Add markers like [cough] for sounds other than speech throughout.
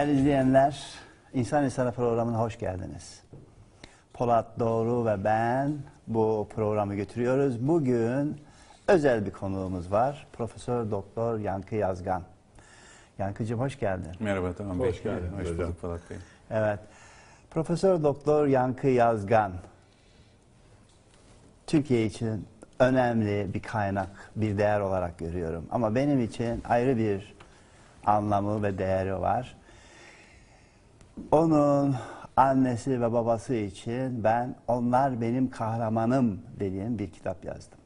Değerli izleyenler, İnsan İnsana programına hoş geldiniz. Polat Doğru ve ben bu programı götürüyoruz. Bugün özel bir konuğumuz var. Profesör Doktor Yankı Yazgan. Yankıcığım hoş geldin. Merhaba tamam Bey. Hoş geldiniz Hoş bulduk Polat Bey. Evet. Profesör Doktor Yankı Yazgan Türkiye için önemli bir kaynak, bir değer olarak görüyorum. Ama benim için ayrı bir anlamı ve değeri var. Onun annesi ve babası için ben onlar benim kahramanım dediğim bir kitap yazdım.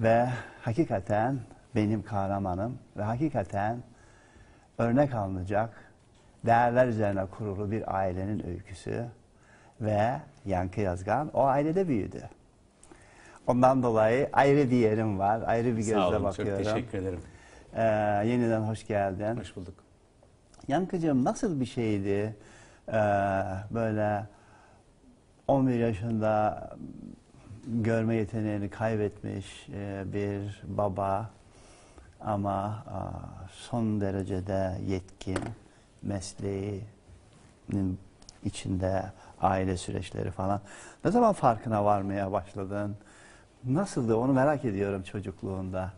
Ve hakikaten benim kahramanım ve hakikaten örnek alınacak değerler üzerine kurulu bir ailenin öyküsü ve Yankı Yazgan o ailede büyüdü. Ondan dolayı ayrı bir yerim var, ayrı bir gözle Sağ olun bakıyorum. çok teşekkür ederim. Ee, yeniden hoş geldin. Hoş bulduk. Yankıcığım nasıl bir şeydi ee, böyle 11 yaşında görme yeteneğini kaybetmiş e, bir baba ama aa, son derecede yetkin mesleğinin içinde aile süreçleri falan. Ne zaman farkına varmaya başladın? Nasıldı onu merak ediyorum çocukluğunda.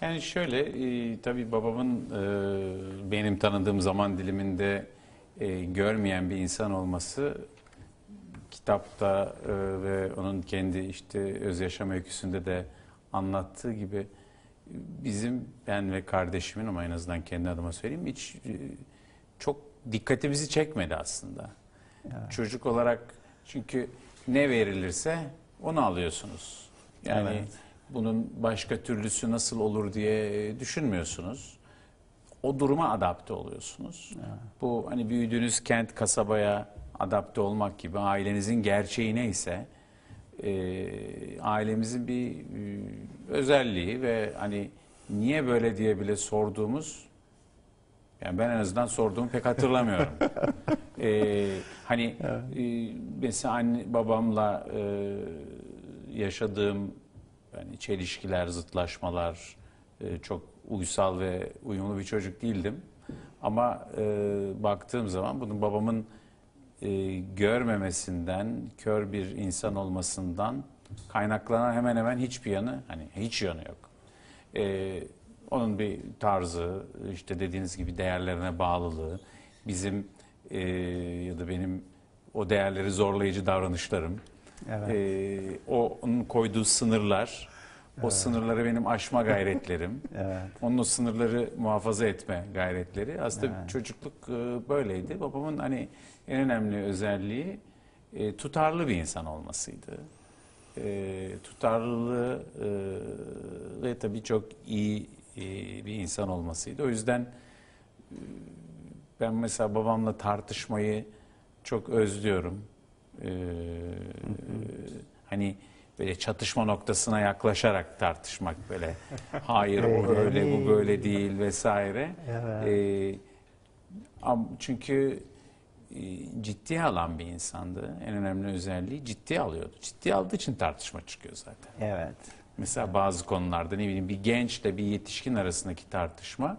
Yani şöyle e, tabii babamın e, benim tanıdığım zaman diliminde e, görmeyen bir insan olması kitapta e, ve onun kendi işte öz yaşam öyküsünde de anlattığı gibi bizim ben ve kardeşimin ama en azından kendi adıma söyleyeyim hiç e, çok dikkatimizi çekmedi aslında. Çocuk olarak çünkü ne verilirse onu alıyorsunuz. Yani Evet. Bunun başka türlüsü nasıl olur diye düşünmüyorsunuz. O duruma adapte oluyorsunuz. Bu hani büyüdüğünüz kent kasabaya adapte olmak gibi ailenizin gerçeği neyse e, ailemizin bir e, özelliği ve hani niye böyle diye bile sorduğumuz yani ben en azından sorduğumu pek hatırlamıyorum. [laughs] Ee, hani e, mesela anne babamla e, yaşadığım yani çelişkiler, zıtlaşmalar e, çok uysal ve uyumlu bir çocuk değildim. Ama e, baktığım zaman bunun babamın e, görmemesinden, kör bir insan olmasından kaynaklanan hemen hemen hiçbir yanı, hani hiç yanı yok. E, onun bir tarzı, işte dediğiniz gibi değerlerine bağlılığı, bizim e, ya da benim o değerleri zorlayıcı davranışlarım, Evet. e, o onun koyduğu sınırlar, o sınırları benim aşma gayretlerim, [laughs] Evet. onun o sınırları muhafaza etme gayretleri. Aslında Evet. çocukluk e, böyleydi. Babamın hani en önemli özelliği e, tutarlı bir insan olmasıydı. E, tutarlılığı e, ve tabii çok iyi e, bir insan olmasıydı. O yüzden e, ben mesela babamla tartışmayı çok özlüyorum. E, hani böyle çatışma noktasına yaklaşarak tartışmak böyle hayır o Öyle bu böyle değil vesaire. Evet. E, am- çünkü e, ciddiye alan bir insandı. En önemli özelliği ciddiye alıyordu. Ciddiye aldığı için tartışma çıkıyor zaten. Evet. Mesela bazı konularda ne bileyim bir gençle bir yetişkin arasındaki tartışma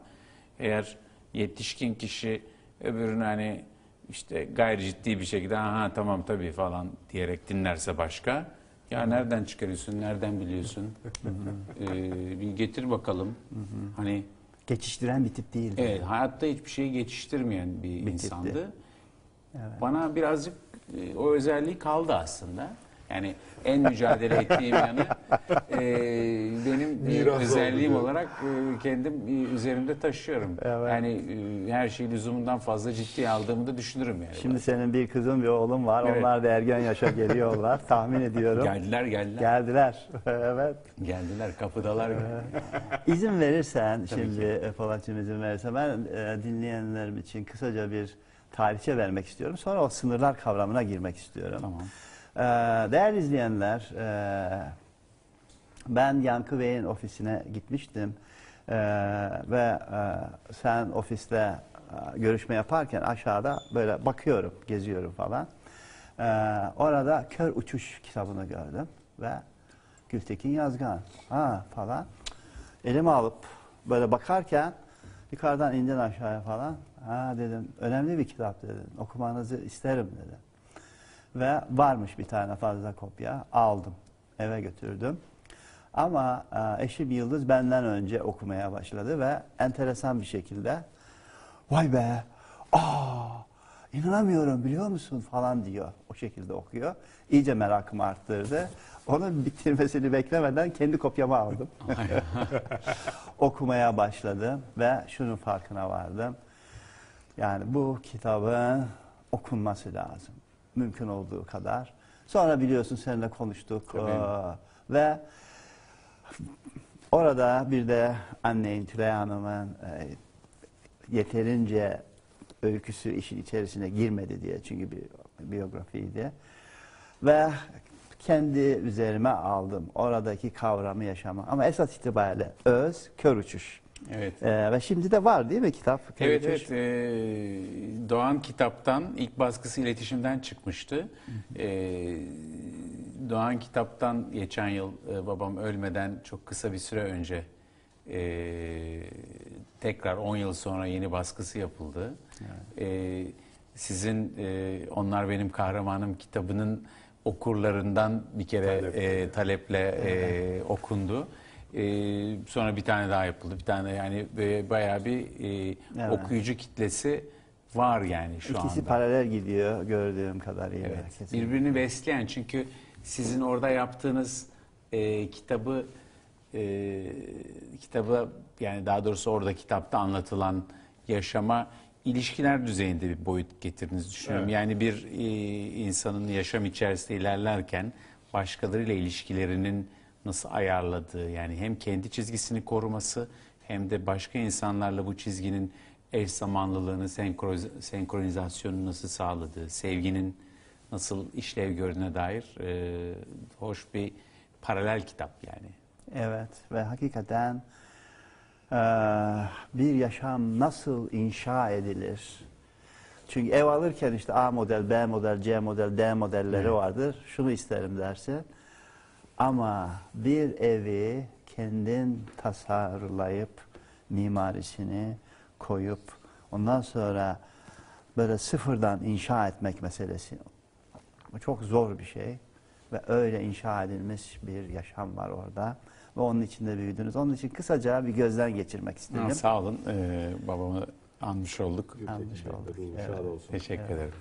eğer yetişkin kişi öbürünü hani işte gayri ciddi bir şekilde aha tamam tabii falan diyerek dinlerse başka ya nereden çıkarıyorsun nereden biliyorsun Ee, bir getir bakalım hani Geçiştiren bir tip değildi. Evet, hayatta hiçbir şeyi geçiştirmeyen bir, tipti. insandı. Evet. Bana birazcık e, o özelliği kaldı aslında. Yani en mücadele ettiğim yanı e, benim e, Miras oldu özelliğim diyor. olarak e, kendim e, üzerimde taşıyorum. Evet. Yani e, her şeyi lüzumundan fazla ciddiye aldığımı da düşünürüm yani. Şimdi senin bir kızın bir oğlun var. Evet. Onlar da ergen yaşa geliyorlar. Tahmin ediyorum. geldiler geldiler. Geldiler. [laughs] evet. Geldiler kapıdalar. İzin verirsen Tabii şimdi e, Polatcığım izin verirse ben e, dinleyenlerim için kısaca bir tarihçe vermek istiyorum. Sonra o sınırlar kavramına girmek istiyorum. tamam. Ee, değerli izleyenler, e, ben Yankı Bey'in ofisine gitmiştim Ee, ve e, sen ofiste e, görüşme yaparken aşağıda böyle bakıyorum, geziyorum falan. Ee, orada Kör Uçuş kitabını gördüm ve Gültekin Yazgan ha falan elime alıp böyle bakarken yukarıdan indin aşağıya falan Ha dedim önemli bir kitap dedim. Okumanızı isterim dedim. Ve varmış bir tane fazla kopya. Aldım. Eve götürdüm. Ama e, eşim Yıldız benden önce okumaya başladı ve enteresan bir şekilde vay be aa inanamıyorum biliyor musun falan diyor. O şekilde okuyor. İyice merakımı arttırdı. Onun [laughs] bitirmesini beklemeden kendi kopyamı aldım. [laughs] Okumaya başladım ve şunun farkına vardım. Yani bu kitabın okunması lazım. Mümkün olduğu kadar. Sonra biliyorsun seninle konuştuk. Ee, ve orada bir de annenin Tülay Hanım'ın e, yeterince öyküsü işin içerisine girmedi diye çünkü bir biyografiydi. Ve kendi üzerime aldım oradaki kavramı yaşama. Ama esas itibariyle öz, kör uçuş. Evet. Ee, ve şimdi de var değil mi kitap? Kör Evet evet Ee, Doğan kitaptan ilk baskısı iletişimden çıkmıştı. Ee, Doğan kitaptan geçen yıl e, babam ölmeden çok kısa bir süre önce e, tekrar 10 yıl sonra yeni baskısı yapıldı. Ee, sizin e, Onlar Benim Kahramanım kitabının okurlarından bir kere Talep. e, taleple e, okundu. E, sonra bir tane daha yapıldı. Bir tane yani e, bayağı bir e, Evet. okuyucu kitlesi var yani şu İkisi anda. paralel gidiyor gördüğüm kadarıyla. Evet. Kesinlikle. Birbirini besleyen çünkü sizin orada yaptığınız e, kitabı e, kitabı yani daha doğrusu orada kitapta anlatılan yaşama ilişkiler düzeyinde bir boyut getirdiğinizi düşünüyorum. Yani bir e, insanın yaşam içerisinde ilerlerken başkalarıyla ilişkilerinin nasıl ayarladığı yani hem kendi çizgisini koruması hem de başka insanlarla bu çizginin eş zamanlılığını, senkronizasyonunu nasıl sağladığı, sevginin nasıl işlev gördüğüne dair e, hoş bir paralel kitap yani. Evet ve hakikaten eee, bir yaşam nasıl inşa edilir? Çünkü ev alırken işte A model, B model, C model, D modelleri Evet. vardır. Şunu isterim dersin. Ama bir evi kendin tasarlayıp mimarisini koyup ondan sonra böyle sıfırdan inşa etmek meselesi bu çok zor bir şey ve öyle inşa edilmiş bir yaşam var orada ve onun içinde büyüdünüz. Onun için kısaca bir gözden geçirmek istedim. Ha, sağ olun e, babamı anmış olduk. Anlamış olduk. Evet. Teşekkür Evet. ederim.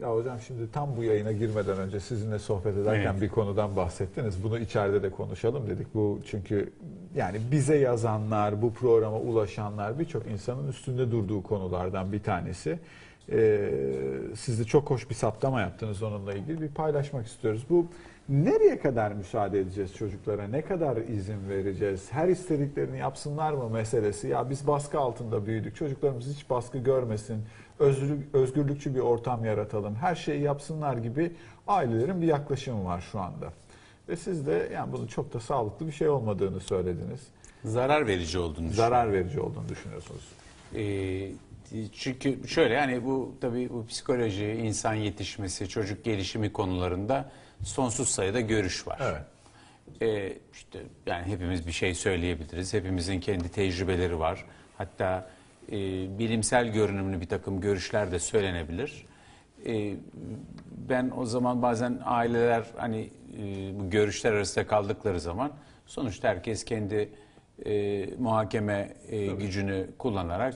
Ya hocam şimdi tam bu yayına girmeden önce sizinle sohbet ederken Evet. bir konudan bahsettiniz. Bunu içeride de konuşalım dedik. Bu çünkü yani bize yazanlar, bu programa ulaşanlar birçok insanın üstünde durduğu konulardan bir tanesi. Ee, siz de çok hoş bir saptama yaptınız onunla ilgili. Bir paylaşmak istiyoruz. Bu nereye kadar müsaade edeceğiz çocuklara? Ne kadar izin vereceğiz? Her istediklerini yapsınlar mı meselesi? Ya biz baskı altında büyüdük. Çocuklarımız hiç baskı görmesin. Özgürlük, özgürlükçü bir ortam yaratalım. Her şeyi yapsınlar gibi ailelerin bir yaklaşımı var şu anda. Ve siz de yani bunun çok da sağlıklı bir şey olmadığını söylediniz. Zarar verici olduğunu. Zarar verici olduğunu düşünüyorsunuz. Ee, çünkü şöyle yani bu tabii bu psikoloji, insan yetişmesi, çocuk gelişimi konularında sonsuz sayıda görüş var. Evet. Ee, işte yani hepimiz bir şey söyleyebiliriz. Hepimizin kendi tecrübeleri var. Hatta e, bilimsel görünümlü bir takım görüşler de söylenebilir. Ee, ben o zaman bazen aileler hani e, bu görüşler arasında kaldıkları zaman sonuçta herkes kendi e, muhakeme e, gücünü kullanarak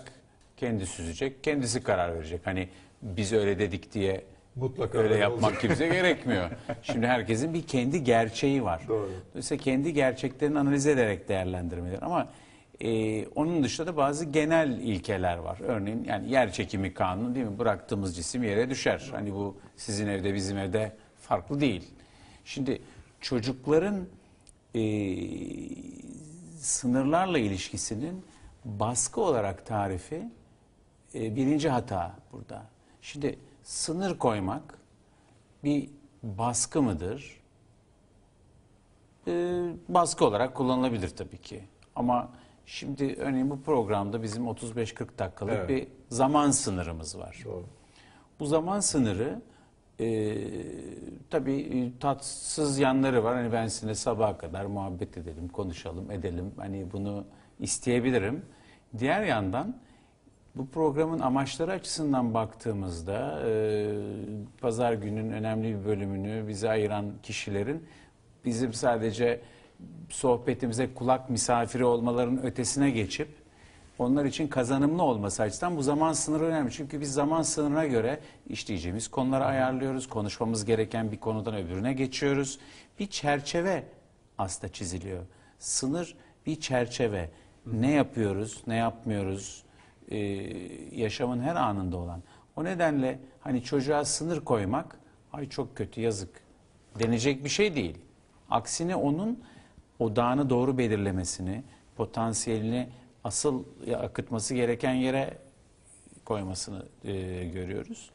kendi süzecek, kendisi karar verecek. Hani biz öyle dedik diye Mutlaka öyle öyle yapmak olacak. kimse gerekmiyor. [laughs] Şimdi herkesin bir kendi gerçeği var. Doğru. Dolayısıyla kendi gerçeklerini analiz ederek değerlendirmeler. Ama e, onun dışında da bazı genel ilkeler var. Örneğin yani yer çekimi kanunu değil mi? Bıraktığımız cisim yere düşer. Hani bu sizin evde bizim evde farklı değil. Şimdi çocukların e, sınırlarla ilişkisinin baskı olarak tarifi e, birinci hata burada. Şimdi sınır koymak bir baskı mıdır? E, baskı olarak kullanılabilir tabii ki. Ama şimdi örneğin bu programda bizim 35-40 dakikalık Evet. bir zaman sınırımız var. Doğru. Bu zaman sınırı e, tabii tatsız yanları var. Hani ben sizinle sabaha kadar muhabbet edelim, konuşalım, edelim. Hani bunu isteyebilirim. Diğer yandan bu programın amaçları açısından baktığımızda e, pazar günün önemli bir bölümünü bize ayıran kişilerin bizim sadece sohbetimize kulak misafiri olmaların ötesine geçip onlar için kazanımlı olması açısından bu zaman sınırı önemli. Çünkü biz zaman sınırına göre işleyeceğimiz konuları ayarlıyoruz. Konuşmamız gereken bir konudan öbürüne geçiyoruz. Bir çerçeve aslında çiziliyor. Sınır bir çerçeve. Ne yapıyoruz, ne yapmıyoruz, e, yaşamın her anında olan. O nedenle hani çocuğa sınır koymak, ay çok kötü yazık denecek bir şey değil. Aksine onun odağını doğru belirlemesini, potansiyelini asıl akıtması gereken yere koymasını e, görüyoruz.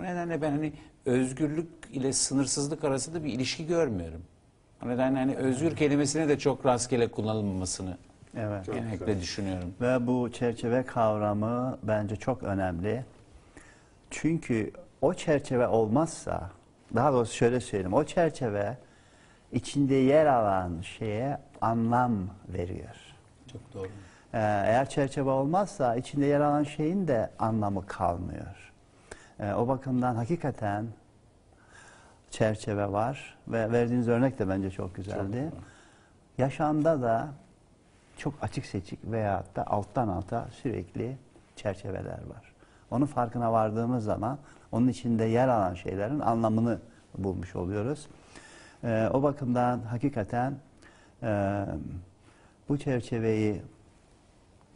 O nedenle ben hani özgürlük ile sınırsızlık arasında bir ilişki görmüyorum. O nedenle hani özgür kelimesine de çok rastgele kullanılmamasını Evet. Genellikle güzel. düşünüyorum. Ve bu çerçeve kavramı bence çok önemli. Çünkü o çerçeve olmazsa, daha doğrusu şöyle söyleyeyim, o çerçeve içinde yer alan şeye anlam veriyor. Çok doğru. Ee, eğer çerçeve olmazsa içinde yer alan şeyin de anlamı kalmıyor. Ee, o bakımdan hakikaten çerçeve var ve verdiğiniz örnek de bence çok güzeldi. Yaşamda da çok açık seçik veyahut da alttan alta sürekli çerçeveler var. Onun farkına vardığımız zaman onun içinde yer alan şeylerin anlamını bulmuş oluyoruz. Ee, o bakımdan hakikaten e, bu çerçeveyi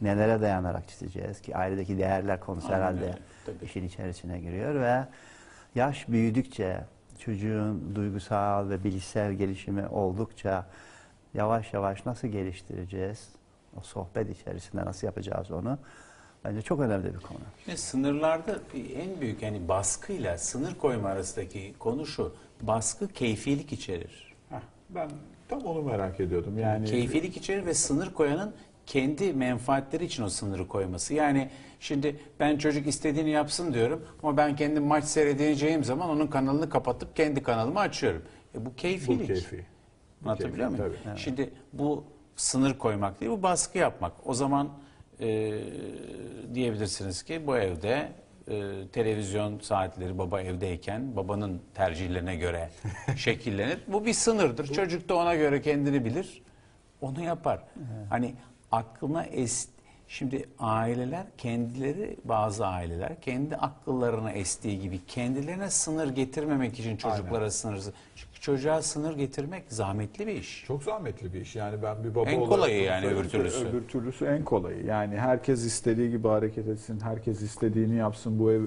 nelere dayanarak çizeceğiz ki ailedeki değerler konusu Aynen herhalde öyle, tabii. işin içerisine giriyor ve yaş büyüdükçe çocuğun duygusal ve bilişsel gelişimi oldukça yavaş yavaş nasıl geliştireceğiz? O sohbet içerisinde nasıl yapacağız onu? Bence çok önemli bir konu. Şimdi sınırlarda en büyük yani baskıyla sınır koyma arasındaki konu şu. Baskı keyfilik içerir. Heh, ben tam onu merak ediyordum. Yani Keyfilik içerir ve sınır koyanın kendi menfaatleri için o sınırı koyması. Yani şimdi ben çocuk istediğini yapsın diyorum ama ben kendim maç seyredeceğim zaman onun kanalını kapatıp kendi kanalımı açıyorum. E bu keyfilik. bu keyfi. Anlatabiliyor muyum? tabii. Şimdi bu sınır koymak değil, bu baskı yapmak. O zaman e, diyebilirsiniz ki bu evde e, televizyon saatleri baba evdeyken babanın tercihlerine göre [laughs] şekillenir. Bu bir sınırdır. Çocuk da ona göre kendini bilir. Onu yapar. Hani aklına es Şimdi aileler kendileri bazı aileler kendi akıllarına estiği gibi kendilerine sınır getirmemek için çocuklara sınırsız. Çünkü çocuğa sınır getirmek zahmetli bir iş. Çok zahmetli bir iş. Yani ben bir baba En olarak kolayı bunu yani öbür türlüsü. Öbür türlüsü en kolayı. Yani herkes istediği gibi hareket etsin, herkes istediğini yapsın. Bu ev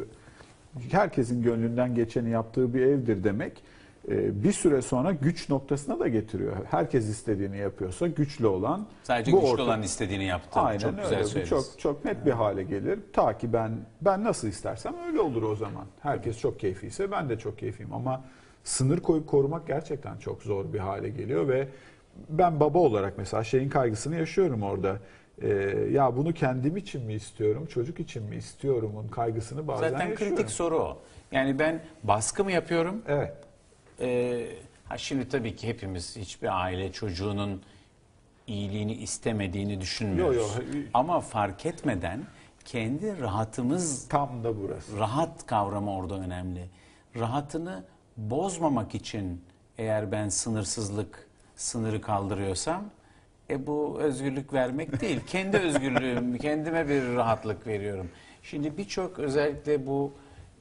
herkesin gönlünden geçeni yaptığı bir evdir demek. e, Bir süre sonra güç noktasına da getiriyor. Herkes istediğini yapıyorsa güçlü olan Sadece bu güçlü ortam- olan istediğini yaptı. Aynen çok öyle. güzel söylediniz. çok çok net bir hale gelir. Ta ki ben ben nasıl istersem öyle olur o zaman. Herkes çok keyfiyse ben de çok keyfiyim ama sınır koyup korumak gerçekten çok zor bir hale geliyor ve ben baba olarak mesela şeyin kaygısını yaşıyorum orada. Ee, ya bunu kendim için mi istiyorum, çocuk için mi istiyorumun kaygısını bazen Zaten yaşıyorum. kritik soru o. Yani ben baskı mı yapıyorum? Evet. Ee, ha şimdi tabii ki hepimiz hiçbir aile çocuğunun iyiliğini istemediğini düşünmüyoruz. Yo, yo. Ama fark etmeden kendi rahatımız Tam da burası. rahat kavramı orada önemli. Rahatını bozmamak için eğer ben sınırsızlık sınırı kaldırıyorsam e bu özgürlük vermek değil. [laughs] Kendi özgürlüğüm, kendime bir rahatlık veriyorum. Şimdi birçok özellikle bu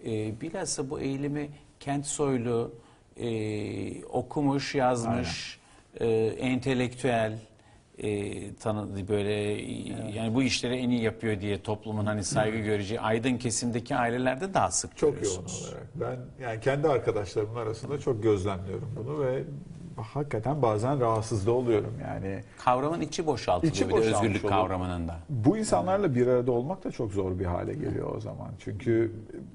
e, bilhassa bu eğilimi kent soylu, e, okumuş, yazmış, e, entelektüel, e, tanıdığı böyle yani bu işleri en iyi yapıyor diye toplumun hani saygı göreceği aydın kesimdeki ailelerde daha sık Çok yoğun olarak. Ben yani kendi arkadaşlarımın arasında çok gözlemliyorum bunu ve hakikaten bazen rahatsız da oluyorum yani. Kavramın içi boşaltılıyor İçi bir de özgürlük oluyor. kavramının da. Bu insanlarla bir arada olmak da çok zor bir hale geliyor o zaman. Çünkü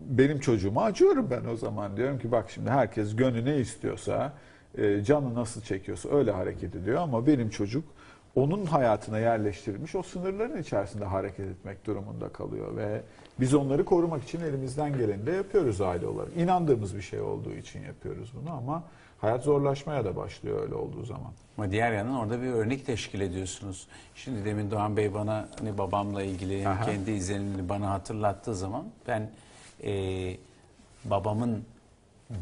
benim çocuğuma acıyorum ben o zaman. Diyorum ki bak şimdi herkes gönlü ne istiyorsa, e, canı nasıl çekiyorsa öyle hareket ediyor ama benim çocuk onun hayatına yerleştirilmiş o sınırların içerisinde hareket etmek durumunda kalıyor ve biz onları korumak için elimizden geleni de yapıyoruz aile olarak. İnandığımız bir şey olduğu için yapıyoruz bunu ama hayat zorlaşmaya da başlıyor öyle olduğu zaman. Ama diğer yandan orada bir örnek teşkil ediyorsunuz. Şimdi demin Doğan Bey bana hani babamla ilgili Aha. kendi izlenimini bana hatırlattığı zaman ben e, babamın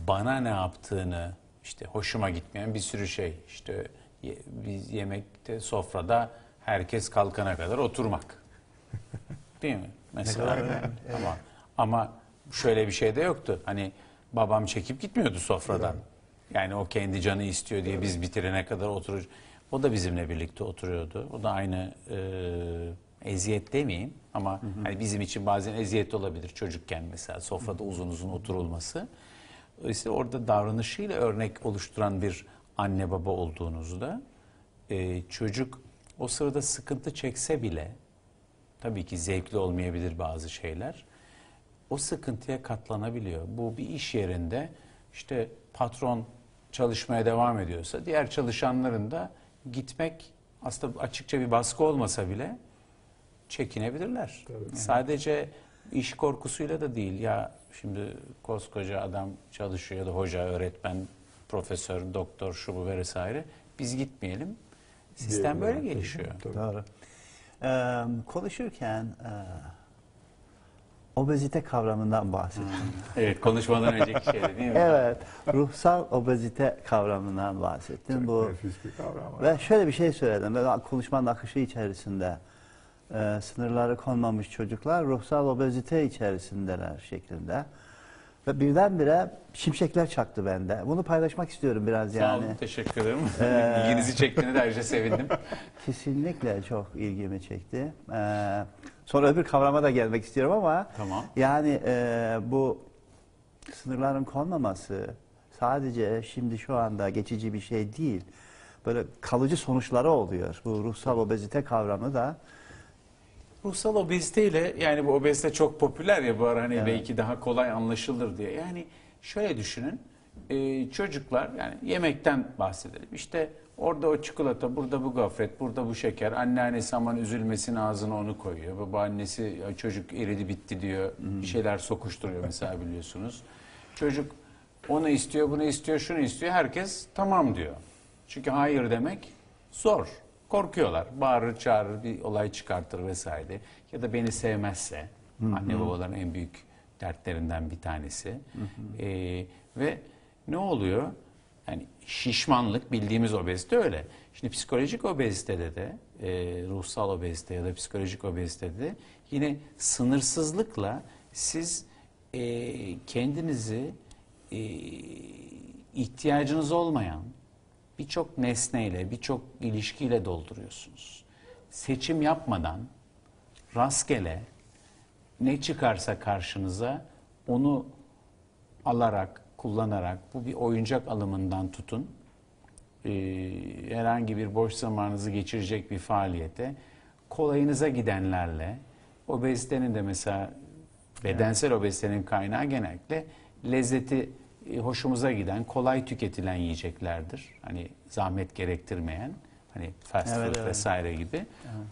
bana ne yaptığını işte hoşuma gitmeyen bir sürü şey işte biz yemekte sofrada herkes kalkana kadar oturmak. [laughs] Değil mi? Mesela. Ama ama şöyle bir şey de yoktu. Hani babam çekip gitmiyordu sofradan. Yani o kendi canı istiyor diye biz bitirene kadar oturur. O da bizimle birlikte oturuyordu. O da aynı e, eziyet demeyeyim ama hani bizim için bazen eziyet olabilir çocukken mesela sofrada uzun uzun oturulması. Dolayısıyla orada davranışıyla örnek oluşturan bir anne baba olduğunuzda e, çocuk o sırada sıkıntı çekse bile tabii ki zevkli olmayabilir bazı şeyler. O sıkıntıya katlanabiliyor. Bu bir iş yerinde işte patron çalışmaya devam ediyorsa diğer çalışanların da gitmek aslında açıkça bir baskı olmasa bile çekinebilirler. Sadece iş korkusuyla da değil. Ya şimdi koskoca adam çalışıyor ya da hoca, öğretmen, profesör, doktor, şu bu vesaire. Biz gitmeyelim. Sistem böyle Diyebilirler. gelişiyor. Tabii. Doğru. Ee, konuşurken e, obezite kavramından bahsettim. Evet konuşmadan önceki şey değil mi? Evet, ruhsal obezite kavramından bahsettim. Bu Nefis bir kavram. ve şöyle bir şey söyledim. Böyle konuşmanın akışı içerisinde e, sınırları konmamış çocuklar ruhsal obezite içerisindeler şeklinde. Ve birdenbire şimşekler çaktı bende. Bunu paylaşmak istiyorum biraz Sağ yani. olun, teşekkür ederim. Ee, İlginizi çektiğine de ayrıca sevindim. [laughs] Kesinlikle çok ilgimi çekti. Ee, sonra öbür kavrama da gelmek istiyorum ama Tamam. yani e, bu sınırların konmaması sadece şimdi şu anda geçici bir şey değil. Böyle kalıcı sonuçları oluyor. Bu ruhsal obezite kavramı da Ruhsal obeziteyle yani bu obezite çok popüler ya bu ara hani Evet. belki daha kolay anlaşılır diye. Yani şöyle düşünün e, çocuklar yani yemekten bahsedelim. İşte orada o çikolata, burada bu gofret, burada bu şeker. Anneannesi aman üzülmesin ağzına onu koyuyor. Babaannesi "Ya çocuk eridi bitti diyor. Bir şeyler sokuşturuyor mesela biliyorsunuz. Çocuk onu istiyor, bunu istiyor, şunu istiyor. Herkes tamam diyor. Çünkü hayır demek zor. Korkuyorlar. Bağırır, çağırır, bir olay çıkartır vesaire. Ya da beni sevmezse. Anne babaların en büyük dertlerinden bir tanesi. Ee, ve ne oluyor? Yani şişmanlık bildiğimiz obezite öyle. Şimdi psikolojik obezitede de, e, ruhsal obezite ya da psikolojik obezitede de yine sınırsızlıkla siz e, kendinizi e, ihtiyacınız olmayan birçok nesneyle, birçok ilişkiyle dolduruyorsunuz. Seçim yapmadan rastgele ne çıkarsa karşınıza onu alarak, kullanarak bu bir oyuncak alımından tutun e, herhangi bir boş zamanınızı geçirecek bir faaliyete kolayınıza gidenlerle obezitenin de mesela bedensel obezitenin kaynağı genellikle lezzeti hoşumuza giden, kolay tüketilen yiyeceklerdir. Hani zahmet gerektirmeyen, hani fast Evet, food evet. vesaire gibi.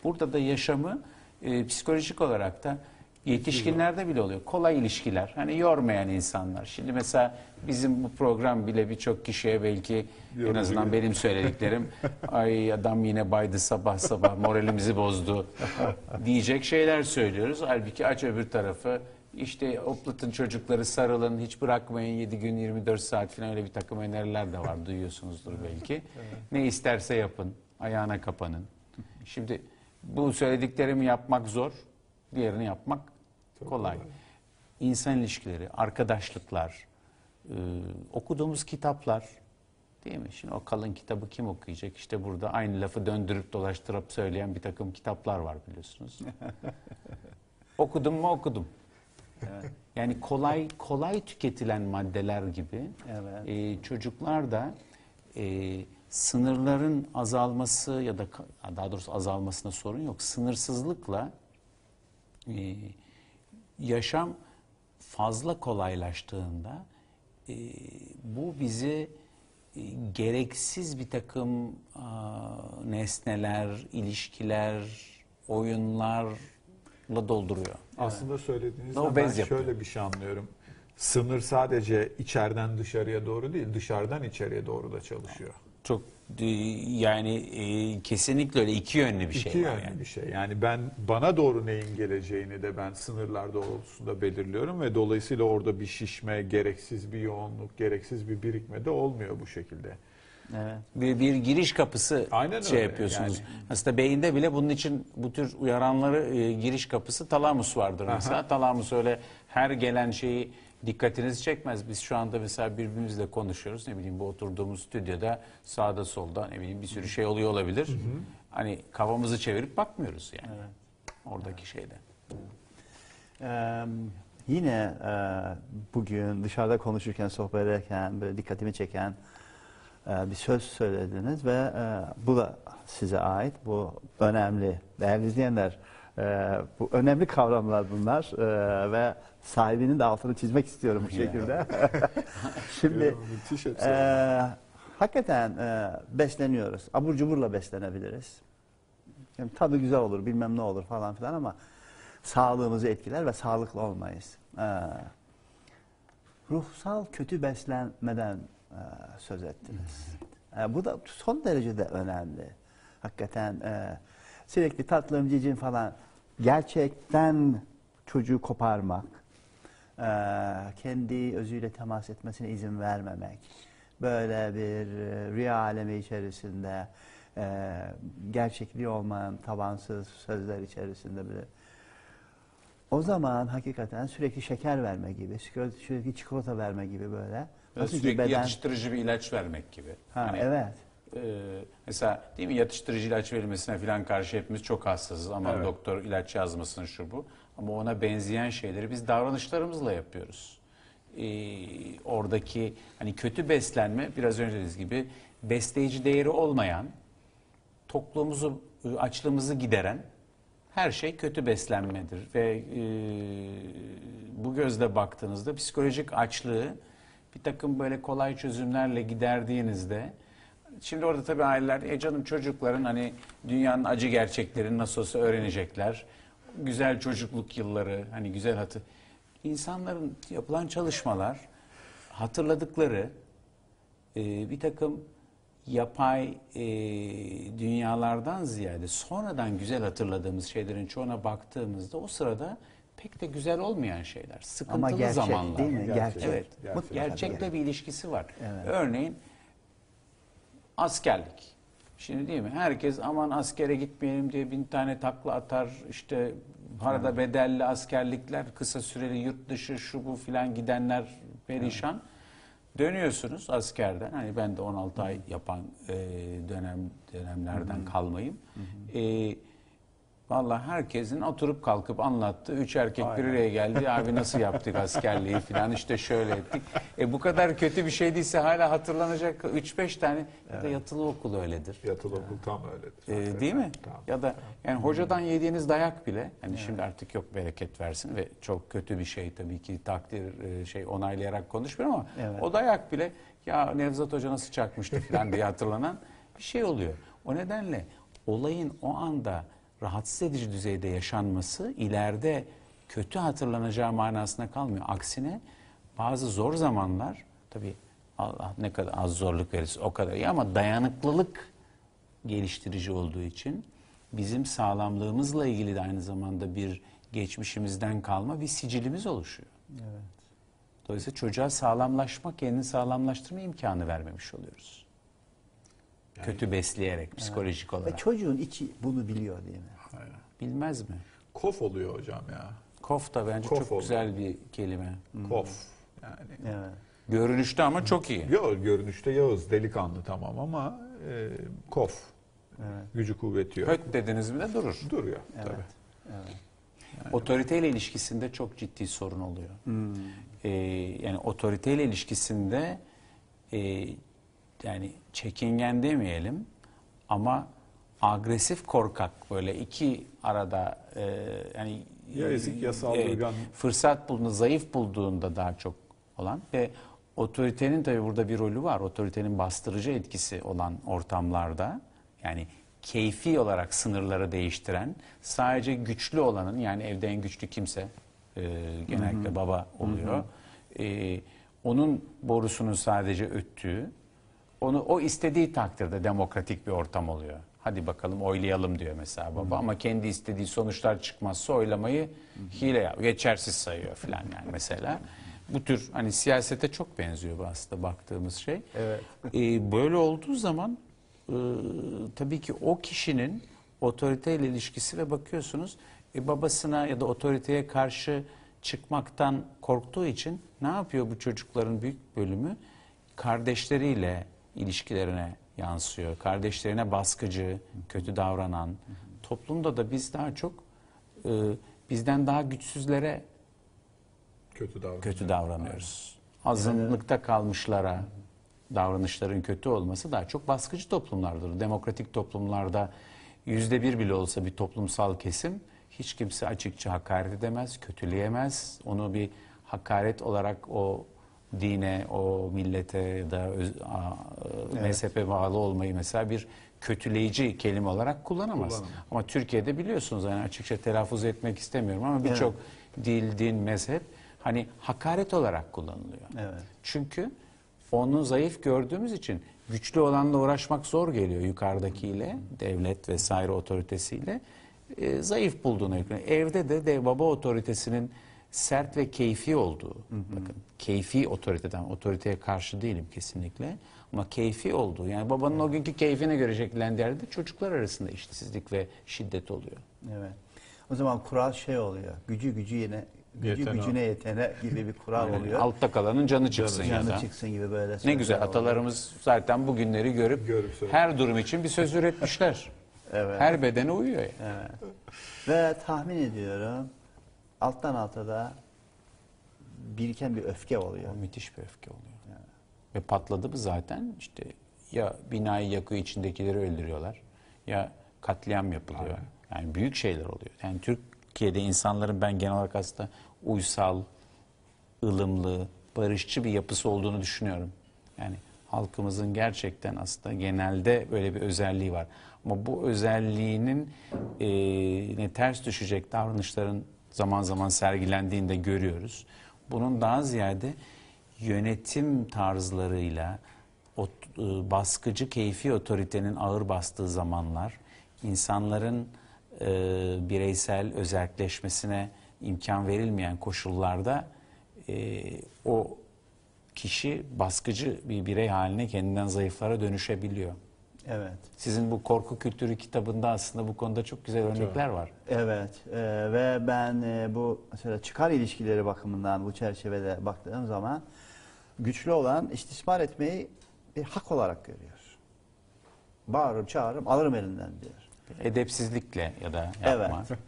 Burada da yaşamı e, psikolojik olarak da yetişkinlerde bile oluyor. Kolay ilişkiler, hani yormayan insanlar. Şimdi mesela bizim bu program bile birçok kişiye belki en Yorucu azından geliyor. benim söylediklerim [laughs] ay adam yine baydı sabah sabah moralimizi bozdu diyecek şeyler söylüyoruz. Halbuki aç öbür tarafı işte oplatın çocukları sarılın hiç bırakmayın 7 gün 24 saat falan öyle bir takım öneriler de var duyuyorsunuzdur belki. Ne isterse yapın ayağına kapanın. Şimdi bu söylediklerimi yapmak zor diğerini yapmak kolay. İnsan ilişkileri, arkadaşlıklar, e, okuduğumuz kitaplar değil mi? Şimdi o kalın kitabı kim okuyacak? İşte burada aynı lafı döndürüp dolaştırıp söyleyen bir takım kitaplar var biliyorsunuz. [laughs] okudum mu okudum. Yani kolay kolay tüketilen maddeler gibi Evet. e, çocuklar da e, sınırların azalması ya da daha doğrusu azalmasına sorun yok. Sınırsızlıkla e, yaşam fazla kolaylaştığında e, bu bizi e, gereksiz bir takım aa, nesneler, ilişkiler, oyunlarla dolduruyor. Aslında söylediğinizde ben yapıyor. şöyle bir şey anlıyorum. sınır sadece içeriden dışarıya doğru değil, dışarıdan içeriye doğru da çalışıyor. Çok e, yani e, kesinlikle öyle iki yönlü bir şey İki var yönlü yani. bir şey. Yani ben bana doğru neyin geleceğini de ben sınırlar doğrultusunda belirliyorum ve dolayısıyla orada bir şişme, gereksiz bir yoğunluk, gereksiz bir birikme de olmuyor bu şekilde. Evet. Bir, bir giriş kapısı Aynen şey öyle, yapıyorsunuz. yani. Aslında beyinde bile bunun için bu tür uyaranları e, giriş kapısı talamus vardır mesela. Aha. Talamus öyle her gelen şeyi dikkatinizi çekmez. Biz şu anda mesela birbirimizle konuşuyoruz. Ne bileyim bu oturduğumuz stüdyoda sağda solda ne bileyim bir sürü şey oluyor olabilir. Hani kafamızı çevirip bakmıyoruz yani. Oradaki şeyde. Ee, yine e, bugün dışarıda konuşurken, sohbet ederken böyle dikkatimi çeken bir söz söylediniz ve e, bu da size ait. Bu önemli. Değerli izleyenler, e, bu önemli kavramlar bunlar e, ve sahibinin de altını çizmek istiyorum bu şekilde. [laughs] [laughs] Şimdi ee, hakikaten e, besleniyoruz. Abur cuburla beslenebiliriz. Yani tadı güzel olur, bilmem ne olur falan filan ama sağlığımızı etkiler ve sağlıklı olmayız. Ee, ruhsal kötü beslenmeden e, söz ettiniz. E, bu da son derecede önemli. Hakikaten e, sürekli tatlım cicim falan gerçekten çocuğu koparmak, e, kendi özüyle temas etmesine izin vermemek, böyle bir e, rüya alemi içerisinde e, gerçekliği olmayan tabansız sözler içerisinde bile o zaman hakikaten sürekli şeker verme gibi, sürekli çikolata verme gibi böyle. Nasıl sürekli beden- yatıştırıcı bir ilaç vermek gibi. Ha, Hani, evet. e, mesela değil mi yatıştırıcı ilaç verilmesine falan karşı hepimiz çok hassasız. Aman Evet. doktor ilaç yazmasın şu bu. Ama ona benzeyen şeyleri biz davranışlarımızla yapıyoruz. E, oradaki hani kötü beslenme biraz önce dediğiniz gibi besleyici değeri olmayan, tokluğumuzu, açlığımızı gideren her şey kötü beslenmedir ve e, bu gözle baktığınızda psikolojik açlığı bir takım böyle kolay çözümlerle giderdiğinizde şimdi orada tabii aileler e canım çocukların hani dünyanın acı gerçeklerini nasıl olsa öğrenecekler. Güzel çocukluk yılları hani güzel hatı insanların yapılan çalışmalar hatırladıkları e, bir takım yapay e, dünyalardan ziyade sonradan güzel hatırladığımız şeylerin çoğuna baktığımızda o sırada pek de güzel olmayan şeyler. Sıkıntılı Ama gerçek zamanlar. değil mi? Gerçek. Evet. Gerçek. Gerçekle bir ilişkisi var. Evet. Örneğin askerlik. Şimdi değil mi? Herkes aman askere gitmeyelim diye bin tane takla atar. İşte parada bedelli askerlikler, kısa süreli yurt dışı şu bu filan gidenler perişan. Dönüyorsunuz askerden. Hani ben de 16 ay yapan e, dönem dönemlerden kalmayım. E, Vallahi herkesin oturup kalkıp anlattı. Üç erkek bir araya geldi. Abi nasıl yaptık askerliği falan işte şöyle ettik. E bu kadar kötü bir şey değilse hala hatırlanacak 3-5 tane ya da yatılı okul öyledir. Yatılı okul tam öyledir. Ee, Hakikaten. değil mi? Tam. Ya da yani hocadan yediğiniz dayak bile hani şimdi artık yok bereket versin ve çok kötü bir şey tabii ki takdir e, şey onaylayarak konuşmuyorum ama Evet. o dayak bile ya Nevzat Hoca nasıl çakmıştı falan diye hatırlanan bir şey oluyor. O nedenle olayın o anda rahatsız edici düzeyde yaşanması ileride kötü hatırlanacağı manasına kalmıyor. Aksine bazı zor zamanlar tabii Allah ne kadar az zorluk verirse o kadar iyi ama dayanıklılık geliştirici olduğu için bizim sağlamlığımızla ilgili de aynı zamanda bir geçmişimizden kalma bir sicilimiz oluşuyor. Evet. Dolayısıyla çocuğa sağlamlaşma, kendini sağlamlaştırma imkanı vermemiş oluyoruz. Kötü besleyerek, psikolojik Ve olarak. çocuğun içi bunu biliyor değil mi? Aynen. Bilmez mi? Kof oluyor hocam ya. Kof da bence Kof çok oldu. güzel bir kelime. Kof. Yani Evet. Görünüşte ama çok iyi. Yo, görünüşte Yağız delikanlı tamam ama e, kof. Evet. Gücü kuvveti yok. Höt dediniz mi de durur. Duruyor Evet. tabii. Evet. Otoriteyle ilişkisinde çok ciddi sorun oluyor. Ee, yani otoriteyle ilişkisinde e, yani çekingen demeyelim ama agresif korkak böyle iki arada e, yani Ya ezik ya saldırgan. fırsat bulduğunda zayıf bulduğunda daha çok olan ve otoritenin tabii burada bir rolü var. Otoritenin bastırıcı etkisi olan ortamlarda yani keyfi olarak sınırları değiştiren sadece güçlü olanın yani evde en güçlü kimse e, genellikle baba oluyor. e, onun borusunun sadece öttüğü, onu o istediği takdirde demokratik bir ortam oluyor. Hadi bakalım oylayalım diyor mesela baba ama kendi istediği sonuçlar çıkmazsa oylamayı hile yap, geçersiz sayıyor falan yani mesela. Bu tür hani siyasete çok benziyor bu aslında baktığımız şey. Evet. Ee, böyle olduğu zaman e, tabii ki o kişinin otoriteyle ilişkisi ve bakıyorsunuz e, babasına ya da otoriteye karşı çıkmaktan korktuğu için ne yapıyor bu çocukların büyük bölümü? Kardeşleriyle ilişkilerine yansıyor. Kardeşlerine baskıcı, kötü davranan. Toplumda da biz daha çok e, bizden daha güçsüzlere Kötü kötü davranıyoruz. Azınlıkta kalmışlara davranışların kötü olması daha çok baskıcı toplumlardır. Demokratik toplumlarda yüzde bir bile olsa bir toplumsal kesim hiç kimse açıkça hakaret edemez, kötüleyemez. Onu bir hakaret olarak o dine, o millete ya da öz- a- mezhebe bağlı olmayı mesela bir kötüleyici kelime olarak kullanamaz. Kullanamaz. Ama Türkiye'de biliyorsunuz yani açıkça telaffuz etmek istemiyorum ama birçok dil, din, mezhep hani hakaret olarak kullanılıyor. Evet. Çünkü onu zayıf gördüğümüz için güçlü olanla uğraşmak zor geliyor yukarıdakiyle, devlet vesaire otoritesiyle. e, zayıf bulduğuna yükleniyor. Evde de dev baba otoritesinin sert ve keyfi olduğu, bakın keyfi otoriteden, otoriteye karşı değilim kesinlikle ama keyfi olduğu, yani babanın o günkü keyfine göre yerde çocuklar arasında eşitsizlik ve şiddet oluyor. Evet. O zaman kural şey oluyor. Gücü gücü yine gücü Yetene. gücüne yetene gibi bir kural Yani oluyor. altta kalanın canı çıksın ya Canı da. çıksın gibi böyle. Ne güzel oluyor. atalarımız zaten bu günleri görüp, Görüp söylüyor. her durum için bir söz üretmişler. Evet. Her bedene uyuyor. yani. Evet. Ve tahmin ediyorum alttan alta da biriken bir öfke oluyor. O müthiş bir öfke oluyor. Ve patladı mı zaten işte ya binayı yakıyor içindekileri öldürüyorlar ya katliam yapılıyor. Yani büyük şeyler oluyor. Yani Türkiye'de insanların ben genel olarak aslında uysal, ılımlı, barışçı bir yapısı olduğunu düşünüyorum. Yani halkımızın gerçekten aslında genelde böyle bir özelliği var. Ama bu özelliğinin e, ters düşecek davranışların zaman zaman sergilendiğini de görüyoruz. Bunun daha ziyade yönetim tarzlarıyla o, e, baskıcı keyfi otoritenin ağır bastığı zamanlar insanların e, bireysel özelleşmesine imkan verilmeyen koşullarda e, o kişi baskıcı bir birey haline kendinden zayıflara dönüşebiliyor. Evet. Sizin bu korku kültürü kitabında aslında bu konuda çok güzel örnekler var. Evet e, ve ben e, bu mesela çıkar ilişkileri bakımından bu çerçevede baktığım zaman güçlü olan istismar etmeyi bir hak olarak görüyor. Bağırırım çağırırım alırım elinden diyor. Edepsizlikle ya da yapma. Evet.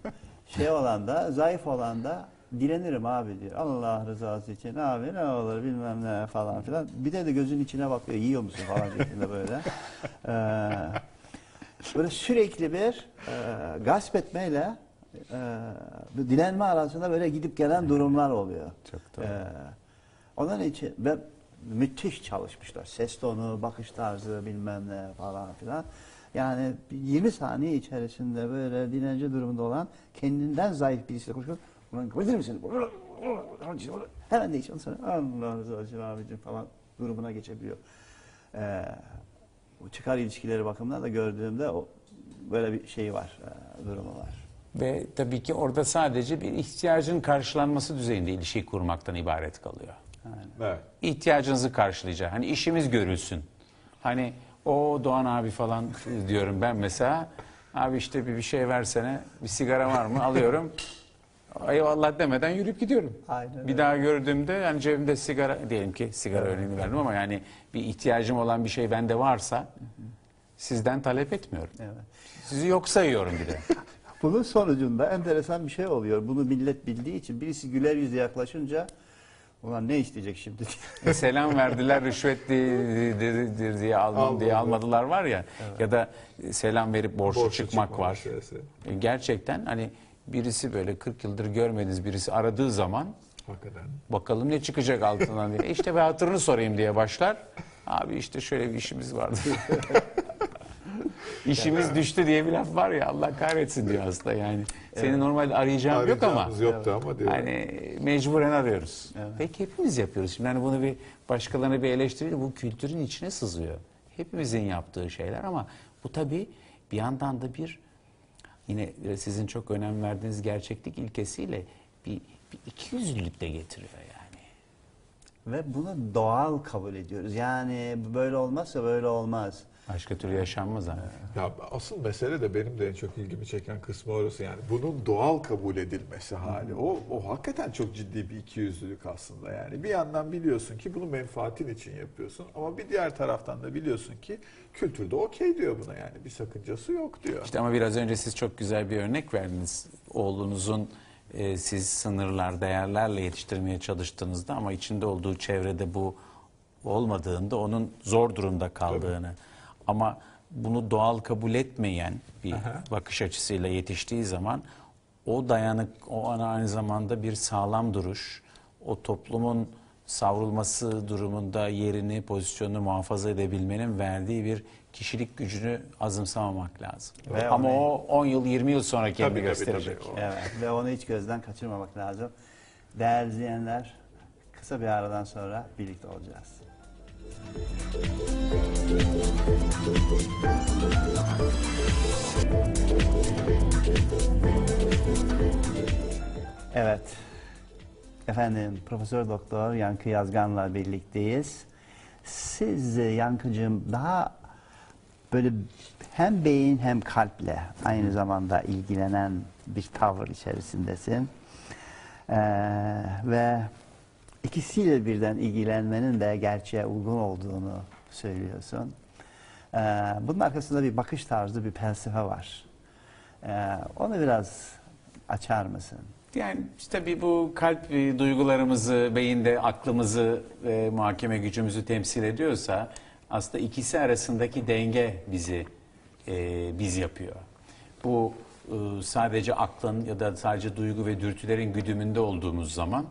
Şey olan da zayıf olan da direnirim abi diyor. Allah rızası için abi ne olur bilmem ne falan filan. Bir de de gözün içine bakıyor yiyor musun falan şeklinde böyle. [laughs] Ee, böyle sürekli bir e, gasp etmeyle e, dilenme arasında böyle gidip gelen durumlar oluyor. Çok doğru. Ee, onun için ve müthiş çalışmışlar. Ses tonu, bakış tarzı bilmem ne falan filan. Yani 20 saniye içerisinde böyle dilenci durumunda olan kendinden zayıf birisiyle konuşuyor. Ulan kıvırdır mısın? Hemen değişiyor. Sonra Allah razı olsun abicim falan durumuna geçebiliyor. Ee, bu çıkar ilişkileri bakımından da gördüğümde o böyle bir şey var, e, durumu var. Ve tabii ki orada sadece bir ihtiyacın karşılanması düzeyinde ilişki kurmaktan ibaret kalıyor. Evet. İhtiyacınızı karşılayacak. Hani işimiz görülsün. Hani o Doğan abi falan diyorum ben mesela. Abi işte bir, bir şey versene. Bir sigara var mı? Alıyorum. Eyvallah demeden yürüyüp gidiyorum. Aynen bir öyle. daha gördüğümde yani cebimde sigara diyelim ki sigara örneğini verdim ama yani bir ihtiyacım olan bir şey bende varsa sizden talep etmiyorum. Evet. Sizi yok sayıyorum bir de. [laughs] Bunun sonucunda enteresan bir şey oluyor. Bunu millet bildiği için birisi güler yüzle yaklaşınca ulan ne isteyecek şimdi. E, selam verdiler rüşvetlidir diye aldım diye Almadı. almadılar var ya ya da selam verip borçlu, Borçlu çıkmak çıkma var. meselesi. E, Gerçekten hani birisi böyle 40 yıldır görmediğiniz birisi aradığı zaman Hakikaten. bakalım ne çıkacak altından diye. İşte bir hatırını sorayım diye başlar. Abi işte şöyle bir işimiz vardı. [laughs] İşimiz düştü diye bir laf var ya Allah kahretsin diyor aslında yani. Seni normalde arayacağım yok ama. Arayacağımız yoktu ama diyor. Hani mecburen arıyoruz. Peki hepimiz yapıyoruz. Şimdi hani bunu bir başkalarına bir eleştiriyle bu kültürün içine sızıyor. Hepimizin yaptığı şeyler ama bu tabii bir yandan da bir yine sizin çok önem verdiğiniz gerçeklik ilkesiyle bir, bir ikiyüzlülük de getiriyor yani. Ve bunu doğal kabul ediyoruz. Yani böyle olmazsa böyle olmaz. Başka türlü yaşanmaz abi. Ya asıl mesele de benim de en çok ilgimi çeken kısmı orası yani bunun doğal kabul edilmesi hali. O, o hakikaten çok ciddi bir ikiyüzlülük aslında yani. Bir yandan biliyorsun ki bunu menfaatin için yapıyorsun ama bir diğer taraftan da biliyorsun ki kültürde okey diyor buna yani bir sakıncası yok diyor. İşte ama biraz önce siz çok güzel bir örnek verdiniz. Oğlunuzun e, siz sınırlar, değerlerle yetiştirmeye çalıştığınızda ama içinde olduğu çevrede bu olmadığında onun zor durumda kaldığını. Ama bunu doğal kabul etmeyen bir bakış açısıyla yetiştiği zaman o dayanık, o ana aynı zamanda bir sağlam duruş, o toplumun savrulması durumunda yerini, pozisyonunu muhafaza edebilmenin verdiği bir kişilik gücünü azımsamamak lazım. Ve Ama onu- o 10 yıl, 20 yıl sonra kendini Tabii, tabii, gösterecek. tabii. Evet ve onu hiç gözden kaçırmamak lazım. Değerli izleyenler kısa bir aradan sonra birlikte olacağız. Evet. Efendim Profesör Doktor Yankı Yazgan'la birlikteyiz. Siz e, Yankıcığım daha böyle hem beyin hem kalple aynı zamanda ilgilenen bir tavır içerisindesin. Ee, ve ikisiyle birden ilgilenmenin de gerçeğe uygun olduğunu söylüyorsun. Ee, bunun arkasında bir bakış tarzı, bir felsefe var. Ee, onu biraz açar mısın? Yani işte tabii bu kalp e, duygularımızı, beyinde aklımızı ve muhakeme gücümüzü temsil ediyorsa aslında ikisi arasındaki denge bizi e, biz yapıyor. Bu e, sadece aklın ya da sadece duygu ve dürtülerin güdümünde olduğumuz zaman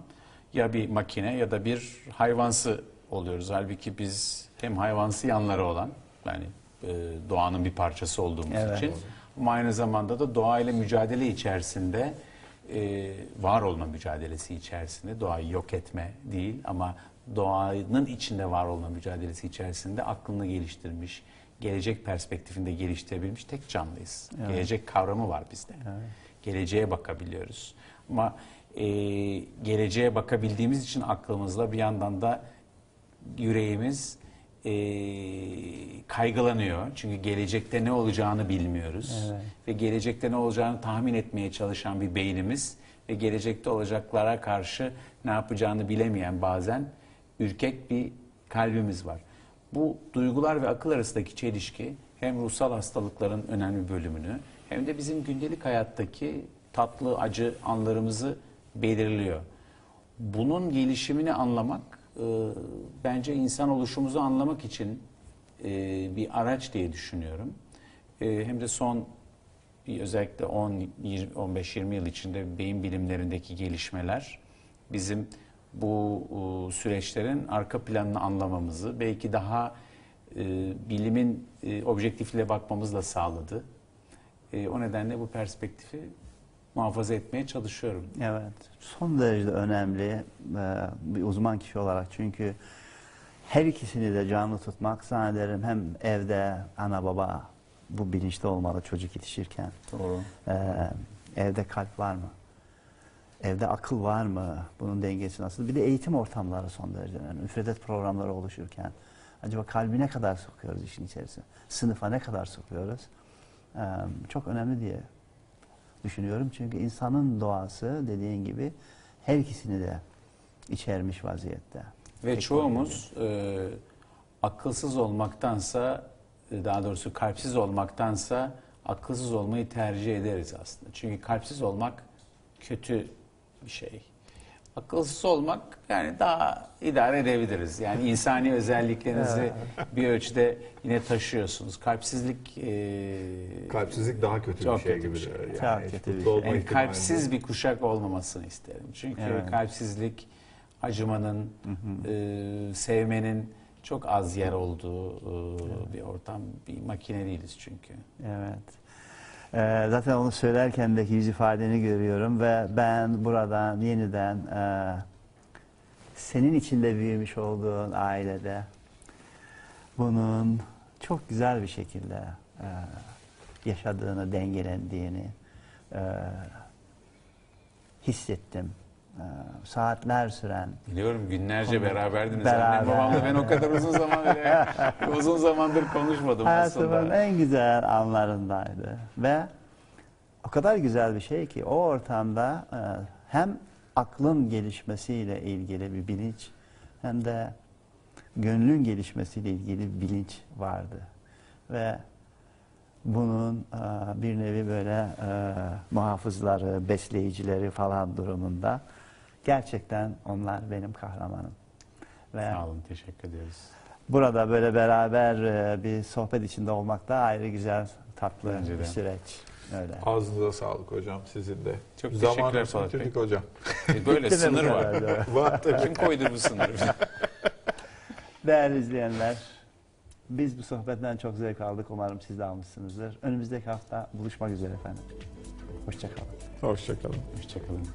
ya bir makine ya da bir hayvansı oluyoruz. Halbuki biz hem hayvansı yanları olan yani e, doğanın bir parçası olduğumuz Evet. için ama aynı zamanda da doğayla mücadele içerisinde e, var olma mücadelesi içerisinde doğayı yok etme değil ama doğanın içinde var olma mücadelesi içerisinde aklını geliştirmiş, gelecek perspektifinde geliştirebilmiş tek canlıyız. Gelecek kavramı var bizde. Geleceğe bakabiliyoruz. Ama e, geleceğe bakabildiğimiz için aklımızla bir yandan da yüreğimiz e, kaygılanıyor. Çünkü gelecekte ne olacağını bilmiyoruz. Evet. Ve gelecekte ne olacağını tahmin etmeye çalışan bir beynimiz ve gelecekte olacaklara karşı ne yapacağını bilemeyen bazen ürkek bir kalbimiz var. Bu duygular ve akıl arasındaki çelişki hem ruhsal hastalıkların önemli bölümünü hem de bizim gündelik hayattaki tatlı acı anlarımızı belirliyor. Bunun gelişimini anlamak e, bence insan oluşumuzu anlamak için e, bir araç diye düşünüyorum. E, hem de son özellikle 10 20 15-20 yıl içinde beyin bilimlerindeki gelişmeler bizim bu süreçlerin arka planını anlamamızı belki daha e, bilimin e, objektifle bakmamızla sağladı. E, o nedenle bu perspektifi muhafaza etmeye çalışıyorum. Evet, son derece önemli e, bir uzman kişi olarak çünkü her ikisini de canlı tutmak zannederim hem evde ana baba bu bilinçte olmalı çocuk yetişirken. Doğru. E, evde kalp var mı? Evde akıl var mı? Bunun dengesi nasıl? Bir de eğitim ortamları son derece önemli. Müfredat programları oluşurken acaba kalbi ne kadar sokuyoruz işin içerisine? Sınıfa ne kadar sokuyoruz? E, çok önemli diye düşünüyorum. Çünkü insanın doğası dediğin gibi her ikisini de içermiş vaziyette. Ve Tek çoğumuz e, akılsız olmaktansa, e, daha doğrusu kalpsiz olmaktansa akılsız olmayı tercih ederiz aslında. Çünkü kalpsiz olmak kötü bir şey. Akılsız olmak yani daha idare edebiliriz. Yani insani özelliklerinizi bir ölçüde yine taşıyorsunuz. Kalpsizlik e, Kalpsizlik daha kötü Çok bir şey kötü gibi. bir şey. Yani Çok kötü bir mutlu şey. olma yani ihtimali kalpsiz bir kuşak olmamasını isterim. Çünkü Evet. kalpsizlik acımanın, e, sevmenin, çok az yer olduğu e, bir ortam. Bir makine değiliz çünkü. Evet. Ee, zaten onu söylerken de yüz ifadeni görüyorum ve ben buradan yeniden e, senin içinde büyümüş olduğun ailede bunun çok güzel bir şekilde e, yaşadığını, dengelendiğini e, hissettim. E, saatler süren Biliyorum günlerce Konu- beraberdiniz. Beraber. Annem babamla ben o kadar uzun [laughs] zaman bile uzun zamandır konuşmadım hayatımın aslında. en güzel anlarındaydı. Ve o kadar güzel bir şey ki o ortamda e, hem aklın gelişmesiyle ilgili bir bilinç hem de gönlün gelişmesiyle ilgili bir bilinç vardı. Ve bunun e, bir nevi böyle e, muhafızları, besleyicileri falan durumunda gerçekten onlar benim kahramanım. Ve Sağ olun, teşekkür ediyoruz. Burada böyle beraber e, bir sohbet içinde olmak da ayrı güzel, tatlı Bence bir de. süreç. Öyle. Ağzınıza sağlık hocam sizin de. Çok Bey. bitirdik hocam. E, Böyle Bitti sınır var. Var. Kim koydu bu sınırı? [laughs] Değerli izleyenler, biz bu sohbetten çok zevk aldık. Umarım siz de almışsınızdır. Önümüzdeki hafta buluşmak üzere efendim. Hoşçakalın. Hoşçakalın. Hoşçakalın.